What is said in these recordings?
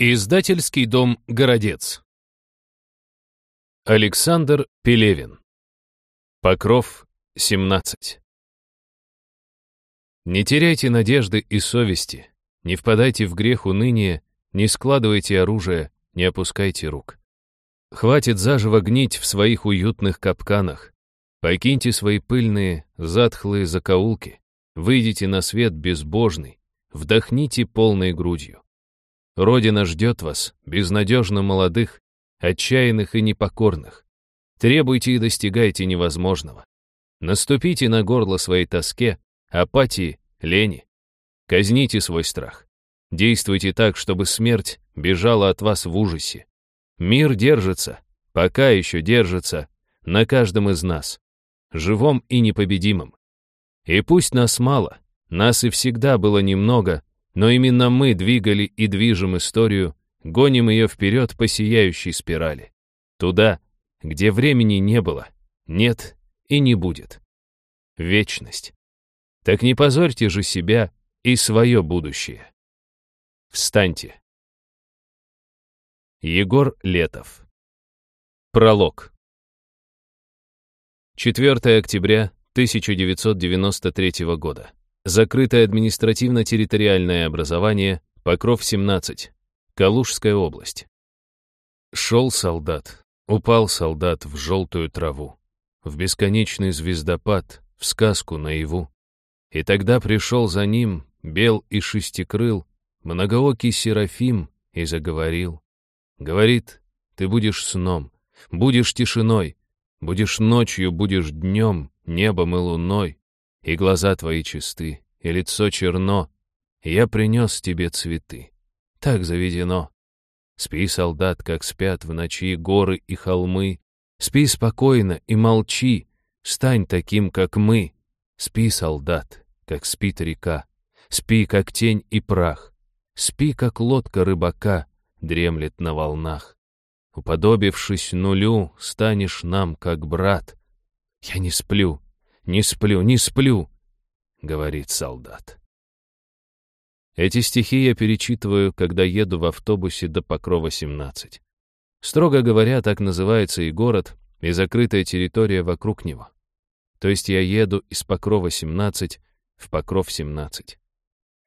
Издательский дом «Городец». Александр Пелевин. Покров, 17. Не теряйте надежды и совести, не впадайте в грех уныния, не складывайте оружие, не опускайте рук. Хватит заживо гнить в своих уютных капканах. Покиньте свои пыльные, затхлые закоулки, выйдите на свет безбожный, вдохните полной грудью. Родина ждет вас, безнадежно молодых, отчаянных и непокорных. Требуйте и достигайте невозможного. Наступите на горло своей тоске, апатии, лени. Казните свой страх. Действуйте так, чтобы смерть бежала от вас в ужасе. Мир держится, пока еще держится, на каждом из нас, живом и непобедимым. И пусть нас мало, нас и всегда было немного, но именно мы двигали и движем историю, гоним ее вперед по сияющей спирали. Туда, где времени не было, нет и не будет. Вечность. Так не позорьте же себя и свое будущее. Встаньте. Егор Летов. Пролог. 4 октября 1993 года. Закрытое административно-территориальное образование, Покров-17, Калужская область. Шел солдат, упал солдат в желтую траву, в бесконечный звездопад, в сказку наяву. И тогда пришел за ним, бел и шестикрыл, многоокий Серафим и заговорил. Говорит, ты будешь сном, будешь тишиной, будешь ночью, будешь днем, небом и луной, и глаза твои чисты, и лицо черно, я принес тебе цветы. Так заведено. Спи, солдат, как спят в ночи горы и холмы. Спи спокойно и молчи, стань таким, как мы. Спи, солдат, как спит река. Спи, как тень и прах. Спи, как лодка рыбака, дремлет на волнах. Уподобившись нулю, станешь нам, как брат. Я не сплю, «Не сплю, не сплю», — говорит солдат. Эти стихи я перечитываю, когда еду в автобусе до Покрова 17. Строго говоря, так называется и город, и закрытая территория вокруг него. То есть я еду из Покрова 17 в Покров 17.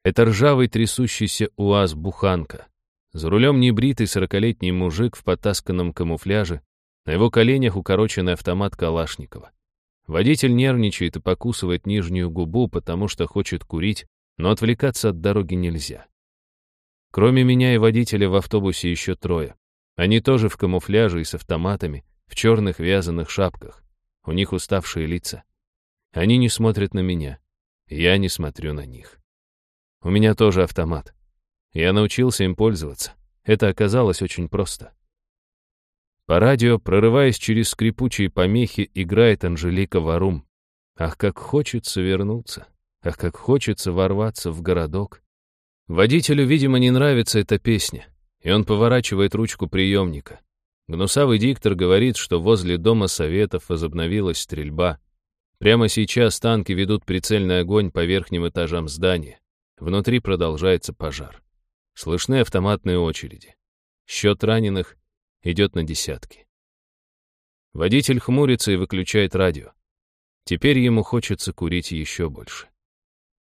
Это ржавый трясущийся УАЗ-буханка. За рулем небритый сорокалетний мужик в потасканном камуфляже, на его коленях укороченный автомат Калашникова. Водитель нервничает и покусывает нижнюю губу, потому что хочет курить, но отвлекаться от дороги нельзя. Кроме меня и водителя в автобусе еще трое. Они тоже в камуфляже и с автоматами, в черных вязаных шапках. У них уставшие лица. Они не смотрят на меня. Я не смотрю на них. У меня тоже автомат. Я научился им пользоваться. Это оказалось очень просто. По радио, прорываясь через скрипучие помехи, играет Анжелика Варум. Ах, как хочется вернуться. Ах, как хочется ворваться в городок. Водителю, видимо, не нравится эта песня, и он поворачивает ручку приемника. Гнусавый диктор говорит, что возле Дома Советов возобновилась стрельба. Прямо сейчас танки ведут прицельный огонь по верхним этажам здания. Внутри продолжается пожар. Слышны автоматные очереди. Счет раненых идет на десятки. Водитель хмурится и выключает радио. Теперь ему хочется курить еще больше.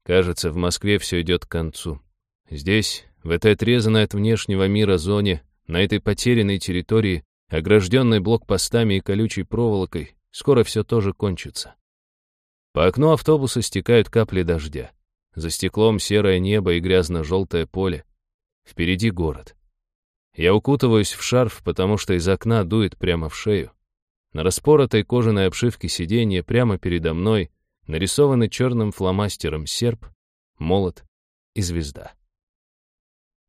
Кажется, в Москве все идет к концу. Здесь, в этой отрезанной от внешнего мира зоне, на этой потерянной территории, огражденной блокпостами и колючей проволокой, скоро все тоже кончится. По окну автобуса стекают капли дождя. За стеклом серое небо и грязно-желтое поле. Впереди город. Я укутываюсь в шарф, потому что из окна дует прямо в шею. На распоротой кожаной обшивке сиденья прямо передо мной нарисованы черным фломастером серп, молот и звезда.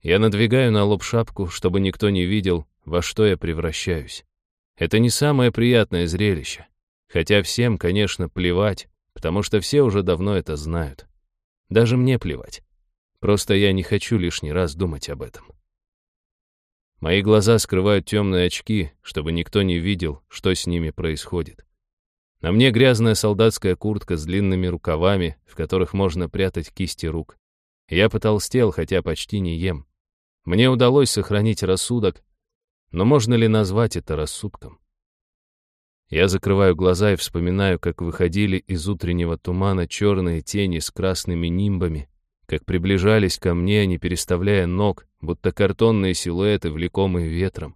Я надвигаю на лоб шапку, чтобы никто не видел, во что я превращаюсь. Это не самое приятное зрелище. Хотя всем, конечно, плевать, потому что все уже давно это знают. Даже мне плевать. Просто я не хочу лишний раз думать об этом. Мои глаза скрывают темные очки, чтобы никто не видел, что с ними происходит. На мне грязная солдатская куртка с длинными рукавами, в которых можно прятать кисти рук. Я потолстел, хотя почти не ем. Мне удалось сохранить рассудок, но можно ли назвать это рассудком? Я закрываю глаза и вспоминаю, как выходили из утреннего тумана черные тени с красными нимбами, как приближались ко мне, не переставляя ног, будто картонные силуэты, влекомые ветром.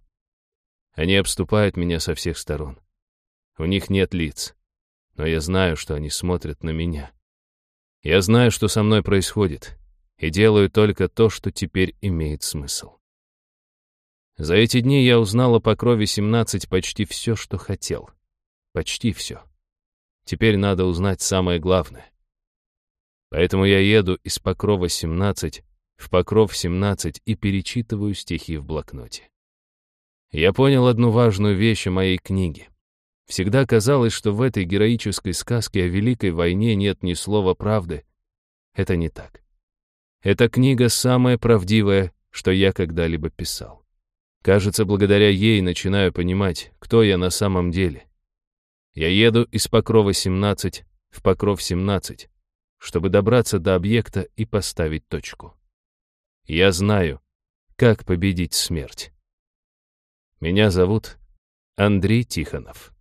Они обступают меня со всех сторон. У них нет лиц, но я знаю, что они смотрят на меня. Я знаю, что со мной происходит, и делаю только то, что теперь имеет смысл. За эти дни я узнал о Покрове 17 почти все, что хотел. Почти все. Теперь надо узнать самое главное. Поэтому я еду из Покрова 17 в Покров 17 и перечитываю стихи в блокноте. Я понял одну важную вещь о моей книге. Всегда казалось, что в этой героической сказке о Великой войне нет ни слова правды. Это не так. Эта книга самая правдивая, что я когда-либо писал. Кажется, благодаря ей начинаю понимать, кто я на самом деле. Я еду из Покрова 17 в Покров 17, чтобы добраться до объекта и поставить точку. Я знаю, как победить смерть. Меня зовут Андрей Тихонов.